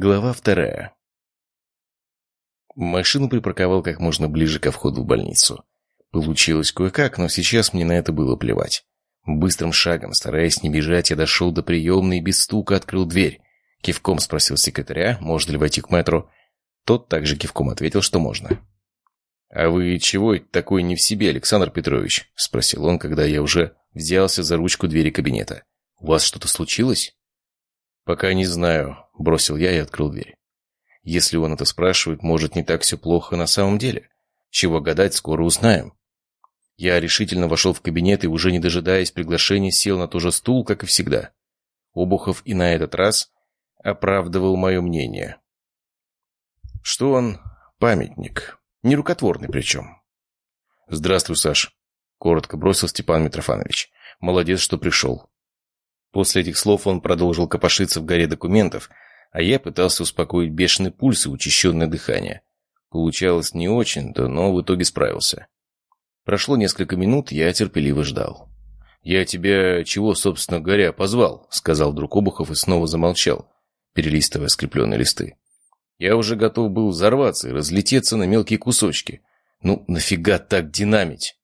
Глава вторая. Машину припарковал как можно ближе ко входу в больницу. Получилось кое-как, но сейчас мне на это было плевать. Быстрым шагом, стараясь не бежать, я дошел до приемной и без стука открыл дверь. Кивком спросил секретаря, можно ли войти к мэтру. Тот также кивком ответил, что можно. «А вы чего такой не в себе, Александр Петрович?» — спросил он, когда я уже взялся за ручку двери кабинета. «У вас что-то случилось?» «Пока не знаю», — бросил я и открыл дверь. Если он это спрашивает, может, не так все плохо на самом деле. Чего гадать, скоро узнаем. Я решительно вошел в кабинет и, уже не дожидаясь приглашения, сел на тот же стул, как и всегда. Обухов и на этот раз оправдывал мое мнение. Что он памятник. Нерукотворный причем. «Здравствуй, Саш», — коротко бросил Степан Митрофанович. «Молодец, что пришел. После этих слов он продолжил копошиться в горе документов, а я пытался успокоить бешеный пульс и учащенное дыхание. Получалось не очень-то, но в итоге справился. Прошло несколько минут, я терпеливо ждал. «Я тебя чего, собственно говоря, позвал?» — сказал друг Обухов и снова замолчал, перелистывая скрепленные листы. Я уже готов был взорваться и разлететься на мелкие кусочки. Ну, нафига так динамить?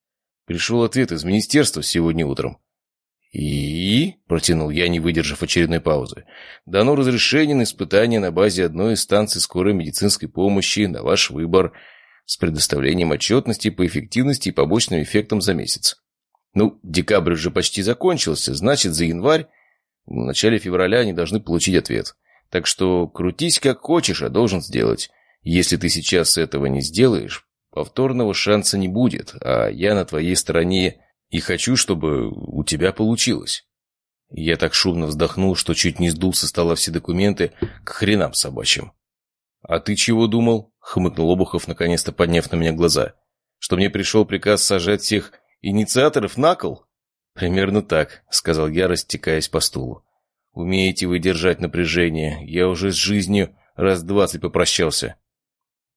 Пришел ответ из министерства сегодня утром. «И?» — протянул я, не выдержав очередной паузы. «Дано разрешение на испытание на базе одной из станций скорой медицинской помощи на ваш выбор с предоставлением отчетности по эффективности и побочным эффектам за месяц. Ну, декабрь уже почти закончился, значит, за январь, в начале февраля они должны получить ответ. Так что крутись как хочешь, а должен сделать. Если ты сейчас этого не сделаешь, повторного шанса не будет, а я на твоей стороне и хочу, чтобы у тебя получилось». Я так шумно вздохнул, что чуть не сдул со стола все документы к хренам собачьим. «А ты чего думал?» — хмыкнул Обухов, наконец-то подняв на меня глаза. «Что мне пришел приказ сажать всех инициаторов на кол?» «Примерно так», — сказал я, растекаясь по стулу. «Умеете вы держать напряжение. Я уже с жизнью раз двадцать попрощался».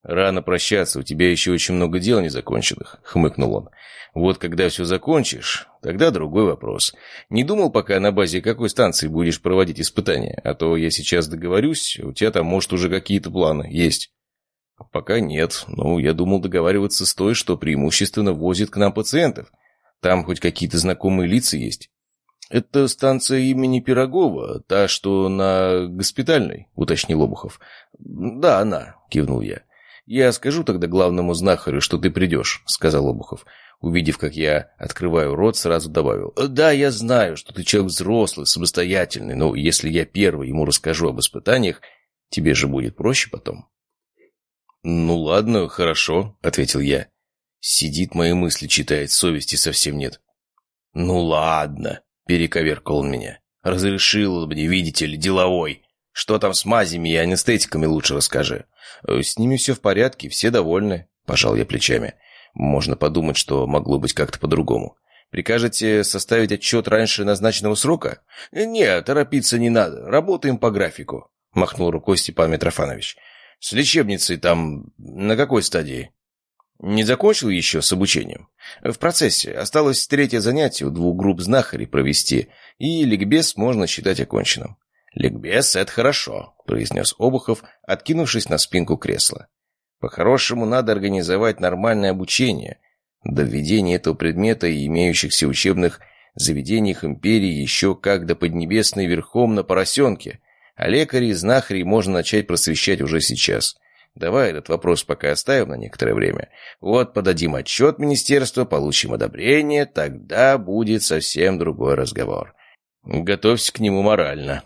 «Рано прощаться, у тебя еще очень много дел незаконченных», — хмыкнул он. «Вот когда все закончишь, тогда другой вопрос. Не думал пока на базе какой станции будешь проводить испытания, а то я сейчас договорюсь, у тебя там, может, уже какие-то планы есть». «Пока нет. Ну, я думал договариваться с той, что преимущественно возит к нам пациентов. Там хоть какие-то знакомые лица есть». «Это станция имени Пирогова, та, что на госпитальной», — уточнил Обухов. «Да, она», — кивнул я. «Я скажу тогда главному знахарю, что ты придешь», — сказал Обухов. Увидев, как я открываю рот, сразу добавил. «Да, я знаю, что ты человек взрослый, самостоятельный, но если я первый ему расскажу об испытаниях, тебе же будет проще потом». «Ну ладно, хорошо», — ответил я. Сидит мои мысли, читает, совести совсем нет. «Ну ладно», — перековеркал он меня. «Разрешил мне, видите ли, деловой. Что там с мазями и анестетиками лучше расскажи». Э, «С ними все в порядке, все довольны», — пожал я плечами. «Можно подумать, что могло быть как-то по-другому». «Прикажете составить отчет раньше назначенного срока?» э, «Нет, торопиться не надо. Работаем по графику», — махнул рукой Степан Митрофанович. «С лечебницей там на какой стадии?» «Не закончил еще с обучением?» «В процессе. Осталось третье занятие у двух групп знахарей провести, и ликбез можно считать оконченным». «Ликбез — это хорошо», — произнес Обухов, откинувшись на спинку кресла. «По-хорошему надо организовать нормальное обучение. До введения этого предмета и имеющихся учебных заведениях империи еще как до Поднебесной верхом на поросенке, а лекарей и знахарей можно начать просвещать уже сейчас». Давай этот вопрос пока оставим на некоторое время. Вот подадим отчет министерству, получим одобрение, тогда будет совсем другой разговор. Готовься к нему морально.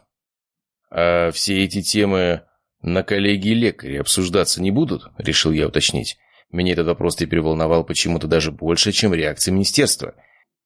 «А все эти темы на коллегии лекаря обсуждаться не будут?» — решил я уточнить. Меня этот вопрос теперь волновал почему-то даже больше, чем реакция министерства.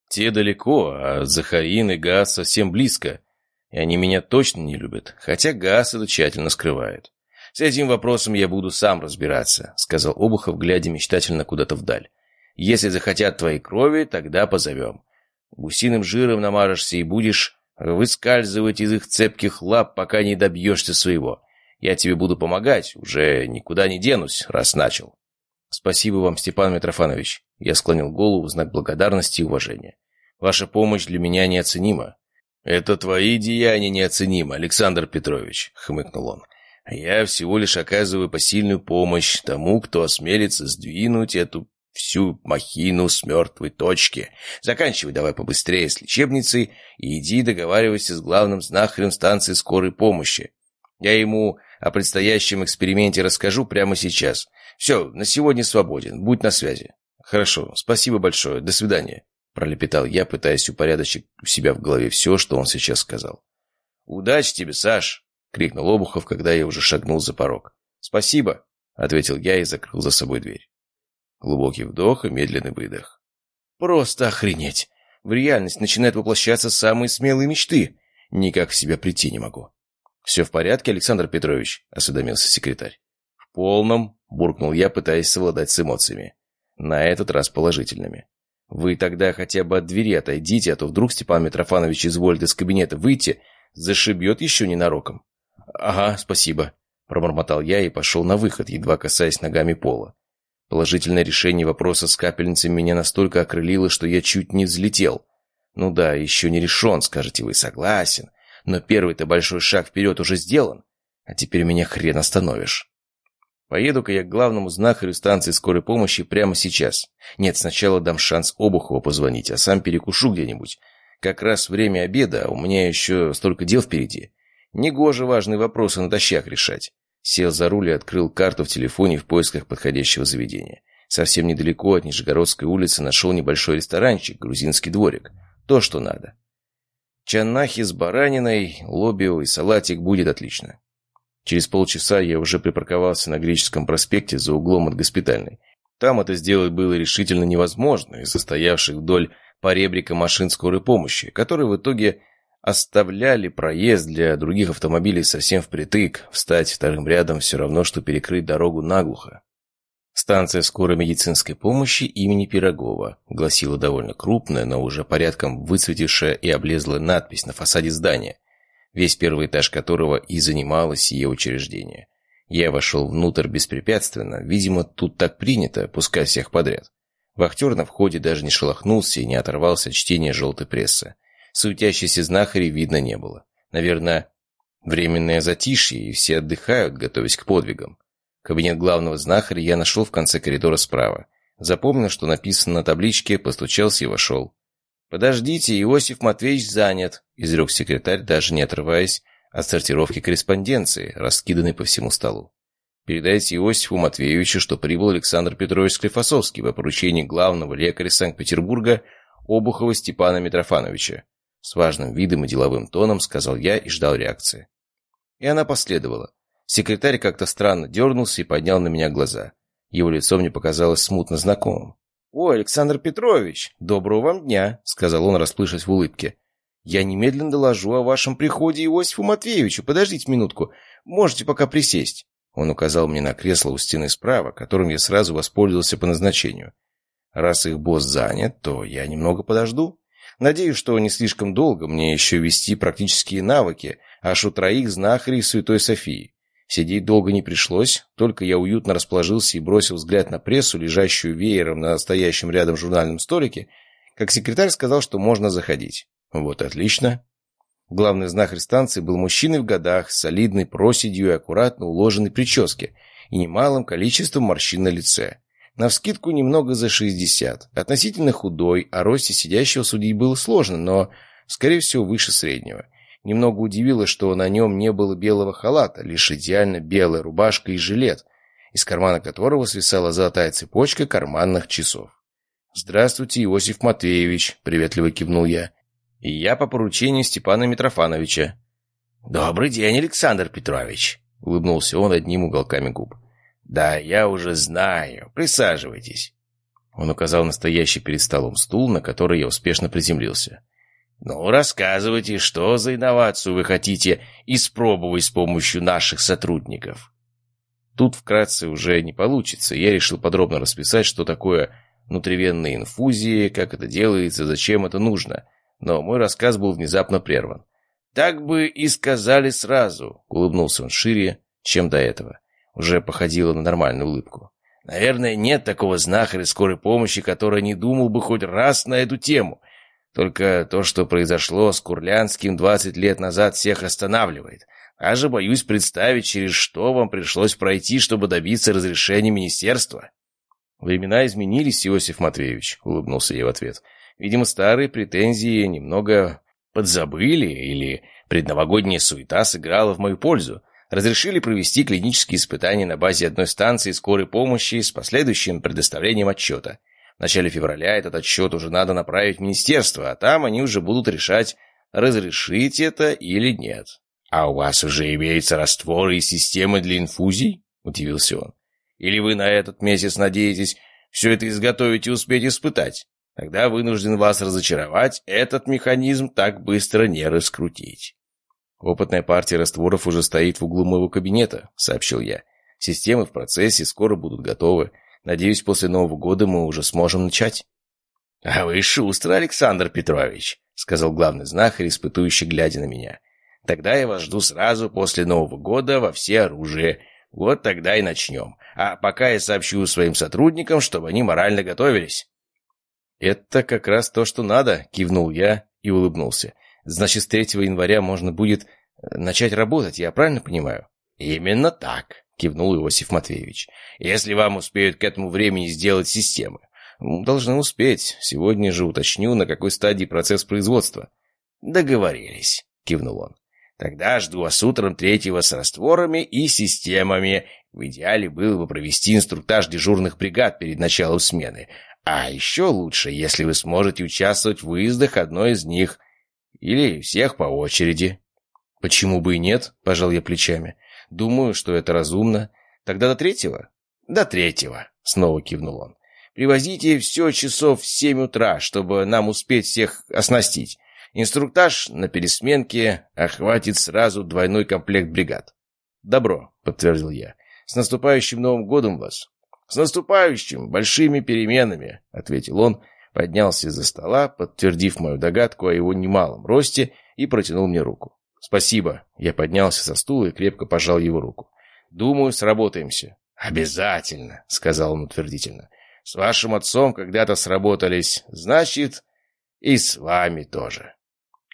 Те далеко, а Захарин и Газ совсем близко. И они меня точно не любят, хотя Газ это тщательно скрывает. «С этим вопросом я буду сам разбираться», — сказал Обухов, глядя мечтательно куда-то вдаль. «Если захотят твоей крови, тогда позовем. Гусиным жиром намажешься и будешь выскальзывать из их цепких лап, пока не добьешься своего. Я тебе буду помогать, уже никуда не денусь, раз начал. Спасибо вам, Степан Митрофанович. Я склонил голову в знак благодарности и уважения. Ваша помощь для меня неоценима. Это твои деяния неоценимы, Александр Петрович, хмыкнул он. Я всего лишь оказываю посильную помощь тому, кто осмелится сдвинуть эту всю махину с мертвой точки. Заканчивай давай побыстрее с лечебницей и иди договаривайся с главным знахарем станции скорой помощи. Я ему о предстоящем эксперименте расскажу прямо сейчас. Все, на сегодня свободен, будь на связи. Хорошо, спасибо большое, до свидания. Пролепетал я, пытаясь упорядочить у себя в голове все, что он сейчас сказал. «Удачи тебе, Саш!» — крикнул Обухов, когда я уже шагнул за порог. «Спасибо!» — ответил я и закрыл за собой дверь. Глубокий вдох и медленный выдох. «Просто охренеть! В реальность начинают воплощаться самые смелые мечты. Никак в себя прийти не могу». «Все в порядке, Александр Петрович?» — осведомился секретарь. «В полном», — буркнул я, пытаясь совладать с эмоциями. На этот раз положительными. «Вы тогда хотя бы от двери отойдите, а то вдруг Степан Митрофанович изволит из кабинета выйти, зашибет еще ненароком». «Ага, спасибо», — пробормотал я и пошел на выход, едва касаясь ногами пола. Положительное решение вопроса с капельницей меня настолько окрылило, что я чуть не взлетел. Ну да, еще не решен, скажете вы, согласен. Но первый-то большой шаг вперед уже сделан. А теперь меня хрен остановишь. Поеду-ка я к главному знахарю станции скорой помощи прямо сейчас. Нет, сначала дам шанс Обухову позвонить, а сам перекушу где-нибудь. Как раз время обеда, а у меня еще столько дел впереди. Негоже важные вопросы натощак решать. Сел за руль и открыл карту в телефоне в поисках подходящего заведения. Совсем недалеко от Нижегородской улицы нашел небольшой ресторанчик, грузинский дворик. То, что надо. Чанахи с бараниной, лобио и салатик будет отлично. Через полчаса я уже припарковался на Греческом проспекте за углом от госпитальной. Там это сделать было решительно невозможно из-за стоявших вдоль поребрика машин скорой помощи, которые в итоге оставляли проезд для других автомобилей совсем впритык. Встать вторым рядом все равно, что перекрыть дорогу наглухо. «Станция скорой медицинской помощи имени Пирогова», гласила довольно крупная, но уже порядком выцветившая и облезлая надпись на фасаде здания, весь первый этаж которого и занимало сие учреждение. Я вошел внутрь беспрепятственно, видимо, тут так принято, пускай всех подряд. Вахтер на входе даже не шелохнулся и не оторвался от чтения желтой прессы. Суетящейся знахари видно не было. Наверное, временное затишье, и все отдыхают, готовясь к подвигам. Кабинет главного знахаря я нашел в конце коридора справа. Запомнил, что написано на табличке, постучался и вошел. «Подождите, Иосиф Матвеевич занят», — изрек секретарь, даже не отрываясь от сортировки корреспонденции, раскиданной по всему столу. «Передайте Иосифу Матвеевичу, что прибыл Александр Петрович Склифосовский по поручению главного лекаря Санкт-Петербурга Обухова Степана Митрофановича. С важным видом и деловым тоном сказал я и ждал реакции. И она последовала. Секретарь как-то странно дернулся и поднял на меня глаза. Его лицо мне показалось смутно знакомым. «О, Александр Петрович, доброго вам дня!» — сказал он, расплывшись в улыбке. «Я немедленно доложу о вашем приходе Иосифу Матвеевичу. Подождите минутку. Можете пока присесть». Он указал мне на кресло у стены справа, которым я сразу воспользовался по назначению. Раз их босс занят, то я немного подожду. Надеюсь, что не слишком долго мне еще вести практические навыки, аж у троих знахарей Святой Софии. Сидеть долго не пришлось, только я уютно расположился и бросил взгляд на прессу, лежащую веером на стоящем рядом журнальном столике, как секретарь сказал, что можно заходить. Вот отлично. Главный знахарь станции был мужчиной в годах, с солидной проседью и аккуратно уложенной прически, и немалым количеством морщин на лице. Навскидку немного за 60. Относительно худой, о росте сидящего судить было сложно, но, скорее всего, выше среднего. Немного удивило, что на нем не было белого халата, лишь идеально белая рубашка и жилет, из кармана которого свисала золотая цепочка карманных часов. «Здравствуйте, Иосиф Матвеевич», — приветливо кивнул я. «И я по поручению Степана Митрофановича». «Добрый день, Александр Петрович», — улыбнулся он одним уголками губ. «Да, я уже знаю. Присаживайтесь». Он указал настоящий перед столом стул, на который я успешно приземлился. «Ну, рассказывайте, что за инновацию вы хотите испробовать с помощью наших сотрудников?» Тут вкратце уже не получится. Я решил подробно расписать, что такое внутривенные инфузии, как это делается, зачем это нужно. Но мой рассказ был внезапно прерван. «Так бы и сказали сразу», — улыбнулся он шире, чем до этого уже походила на нормальную улыбку. Наверное, нет такого знахаря скорой помощи, который не думал бы хоть раз на эту тему. Только то, что произошло с Курлянским 20 лет назад, всех останавливает. Даже боюсь представить, через что вам пришлось пройти, чтобы добиться разрешения министерства». «Времена изменились, Иосиф Матвеевич», — улыбнулся я в ответ. «Видимо, старые претензии немного подзабыли, или предновогодняя суета сыграла в мою пользу. Разрешили провести клинические испытания на базе одной станции скорой помощи с последующим предоставлением отчета. В начале февраля этот отчет уже надо направить в министерство, а там они уже будут решать, разрешить это или нет. «А у вас уже имеются растворы и системы для инфузий?» – удивился он. «Или вы на этот месяц надеетесь все это изготовить и успеть испытать? Тогда вынужден вас разочаровать, этот механизм так быстро не раскрутить». «Опытная партия растворов уже стоит в углу моего кабинета», — сообщил я. «Системы в процессе, скоро будут готовы. Надеюсь, после Нового года мы уже сможем начать». «А вы шустрый, Александр Петрович», — сказал главный знахарь, испытующий, глядя на меня. Тогда я вас жду сразу после Нового года во все оружие. Вот тогда и начнем. А пока я сообщу своим сотрудникам, чтобы они морально готовились». «Это как раз то, что надо», — кивнул я и улыбнулся. «Значит, с 3 января можно будет э, начать работать, я правильно понимаю?» «Именно так», — кивнул Иосиф Матвеевич. «Если вам успеют к этому времени сделать системы». «Должны успеть. Сегодня же уточню, на какой стадии процесс производства». «Договорились», — кивнул он. Тогда жду вас утром третьего с растворами и системами. В идеале было бы провести инструктаж дежурных бригад перед началом смены. А еще лучше, если вы сможете участвовать в выездах одной из них. Или всех по очереди. Почему бы и нет, пожал я плечами. Думаю, что это разумно. Тогда до третьего? До третьего, снова кивнул он. Привозите все часов в семь утра, чтобы нам успеть всех оснастить. Инструктаж на пересменке охватит сразу двойной комплект бригад. «Добро», — подтвердил я. «С наступающим Новым годом вас!» «С наступающим! Большими переменами!» — ответил он, поднялся из-за стола, подтвердив мою догадку о его немалом росте, и протянул мне руку. «Спасибо!» — я поднялся со стула и крепко пожал его руку. «Думаю, сработаемся». «Обязательно!» — сказал он утвердительно. «С вашим отцом когда-то сработались, значит, и с вами тоже».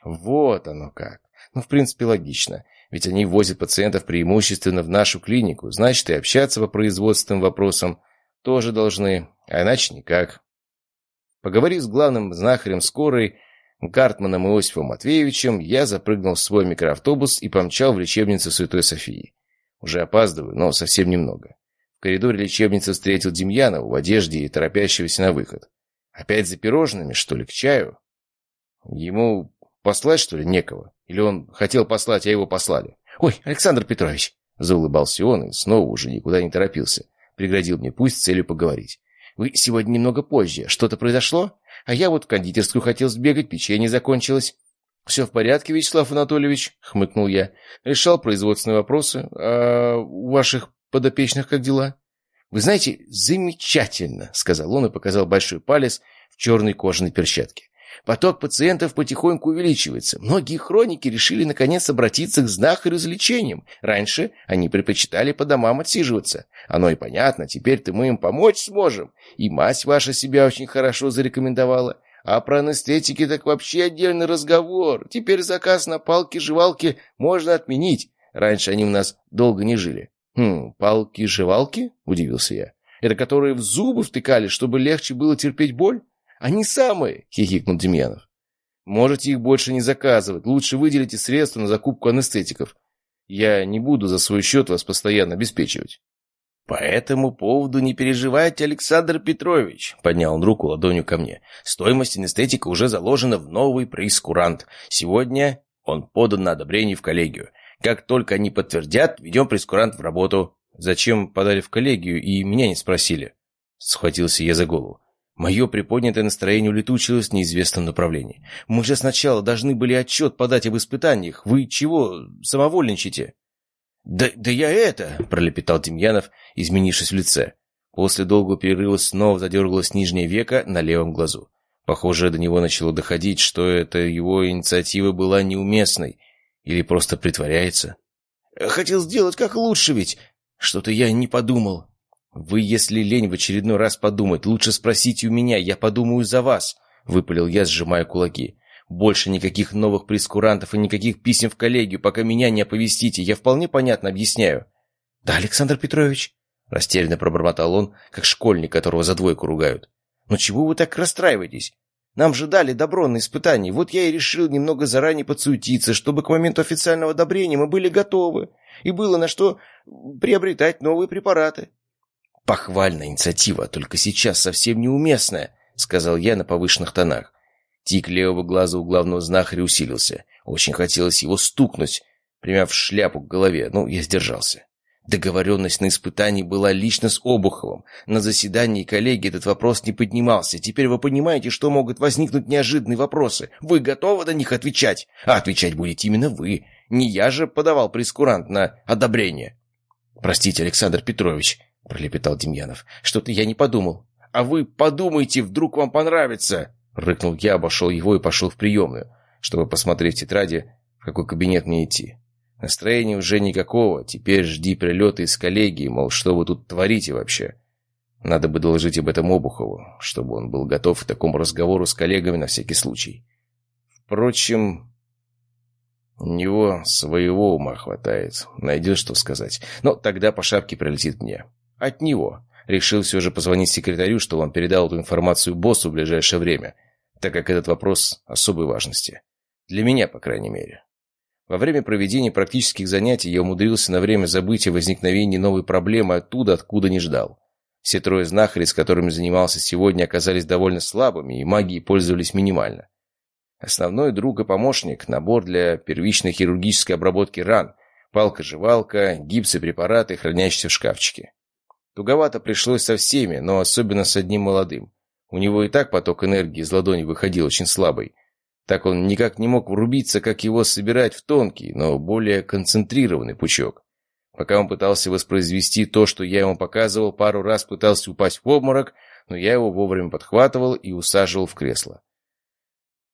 Вот оно как. Ну, в принципе, логично. Ведь они возят пациентов преимущественно в нашу клинику. Значит, и общаться по производственным вопросам тоже должны. А иначе никак. Поговорив с главным знахарем скорой, Гартманом Иосифом Матвеевичем, я запрыгнул в свой микроавтобус и помчал в лечебницу Святой Софии. Уже опаздываю, но совсем немного. В коридоре лечебницы встретил Демьянова в одежде и торопящегося на выход. Опять за пирожными, что ли, к чаю? Ему Послать, что ли, некого? Или он хотел послать, а его послали? «Ой, Александр Петрович!» Заулыбался он и снова уже никуда не торопился. Преградил мне пусть с целью поговорить. «Вы сегодня немного позже. Что-то произошло? А я вот в кондитерскую хотел сбегать, печенье закончилось». «Все в порядке, Вячеслав Анатольевич», — хмыкнул я. «Решал производственные вопросы. А у ваших подопечных как дела?» «Вы знаете, замечательно», — сказал он и показал большой палец в черной кожаной перчатке. Поток пациентов потихоньку увеличивается. Многие хроники решили наконец обратиться к знахарю за лечением. Раньше они предпочитали по домам отсиживаться. Оно и понятно, теперь-то мы им помочь сможем. И мать ваша себя очень хорошо зарекомендовала. А про анестетики так вообще отдельный разговор. Теперь заказ на палки-жевалки можно отменить. Раньше они у нас долго не жили. «Хм, палки-жевалки?» – удивился я. «Это которые в зубы втыкали, чтобы легче было терпеть боль?» «Они самые!» — хихикнул Демьянов. «Можете их больше не заказывать. Лучше выделите средства на закупку анестетиков. Я не буду за свой счет вас постоянно обеспечивать». «По этому поводу не переживайте, Александр Петрович», — поднял он руку ладонью ко мне. «Стоимость анестетика уже заложена в новый прейскурант. Сегодня он подан на одобрение в коллегию. Как только они подтвердят, ведем прейскурант в работу». «Зачем подали в коллегию и меня не спросили?» Схватился я за голову. Мое приподнятое настроение улетучилось в неизвестном направлении. Мы же сначала должны были отчет подать об испытаниях. Вы чего самовольничаете? «Да, да я это!» — пролепетал Демьянов, изменившись в лице. После долгого перерыва снова задергалось нижнее веко на левом глазу. Похоже, до него начало доходить, что эта его инициатива была неуместной. Или просто притворяется. «Хотел сделать как лучше ведь. Что-то я не подумал. «Вы, если лень в очередной раз подумать, лучше спросите у меня, я подумаю за вас», — выпалил я, сжимая кулаки. «Больше никаких новых прескурантов и никаких писем в коллегию, пока меня не оповестите. Я вполне понятно объясняю». «Да, Александр Петрович», — растерянно пробормотал он, как школьник, которого за двойку ругают. «Но чего вы так расстраиваетесь? Нам же дали добро на испытание. Вот я и решил немного заранее подсуетиться, чтобы к моменту официального одобрения мы были готовы. И было на что приобретать новые препараты. «Похвальная инициатива, только сейчас совсем неуместная», — сказал я на повышенных тонах. Тик левого глаза у главного знахаря усилился. Очень хотелось его стукнуть, примяв шляпу к голове, но я сдержался. Договоренность на испытании была лично с Обуховым. На заседании коллеги этот вопрос не поднимался. Теперь вы понимаете, что могут возникнуть неожиданные вопросы. Вы готовы на них отвечать? А отвечать будете именно вы. Не я же подавал прескурант на одобрение. «Простите, Александр Петрович», — пролепетал Демьянов. «Что-то я не подумал». «А вы подумайте, вдруг вам понравится!» Рыкнул я, обошел его и пошел в приемную, чтобы посмотреть в тетради, в какой кабинет мне идти. Настроения уже никакого. Теперь жди прилета из коллегии, мол, что вы тут творите вообще. Надо бы доложить об этом Обухову, чтобы он был готов к такому разговору с коллегами на всякий случай. Впрочем, у него своего ума хватает. Найдет, что сказать. Но тогда по шапке прилетит мне. От него. Решил все же позвонить секретарю, чтобы он передал эту информацию боссу в ближайшее время, так как этот вопрос особой важности. Для меня, по крайней мере. Во время проведения практических занятий я умудрился на время забыть о возникновении новой проблемы оттуда, откуда не ждал. Все трое знахарей, с которыми занимался сегодня, оказались довольно слабыми и магией пользовались минимально. Основной друг и помощник – набор для первичной хирургической обработки ран, палка-жевалка, гипсы, препараты, хранящиеся в шкафчике. Туговато пришлось со всеми, но особенно с одним молодым. У него и так поток энергии из ладони выходил очень слабый, так он никак не мог врубиться, как его собирать в тонкий, но более концентрированный пучок. Пока он пытался воспроизвести то, что я ему показывал, пару раз пытался упасть в обморок, но я его вовремя подхватывал и усаживал в кресло.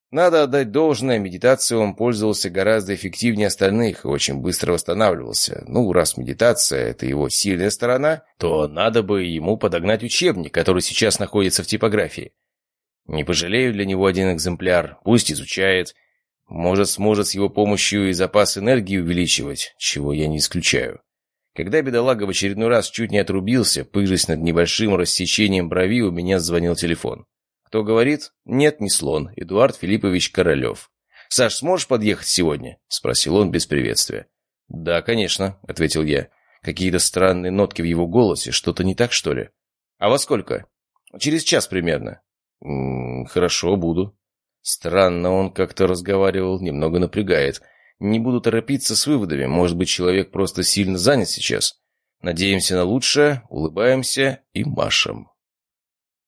Надо отдать должное, медитацией он пользовался гораздо эффективнее остальных и очень быстро восстанавливался. Ну, раз медитация — это его сильная сторона, то надо бы ему подогнать учебник, который сейчас находится в типографии. Не пожалею для него один экземпляр, пусть изучает. Может, сможет с его помощью и запас энергии увеличивать, чего я не исключаю. Когда бедолага в очередной раз чуть не отрубился, пыжась над небольшим рассечением брови, у меня звонил телефон. Кто говорит? Нет, не слон. Эдуард Филиппович Королев. «Саш, сможешь подъехать сегодня?» — спросил он без приветствия. «Да, конечно», — ответил я. Какие-то странные нотки в его голосе. Что-то не так, что ли? «А во сколько?» «Через час примерно». М -м, «Хорошо, буду». Странно, он как-то разговаривал, немного напрягает. Не буду торопиться с выводами, может быть, человек просто сильно занят сейчас. Надеемся на лучшее, улыбаемся и машем.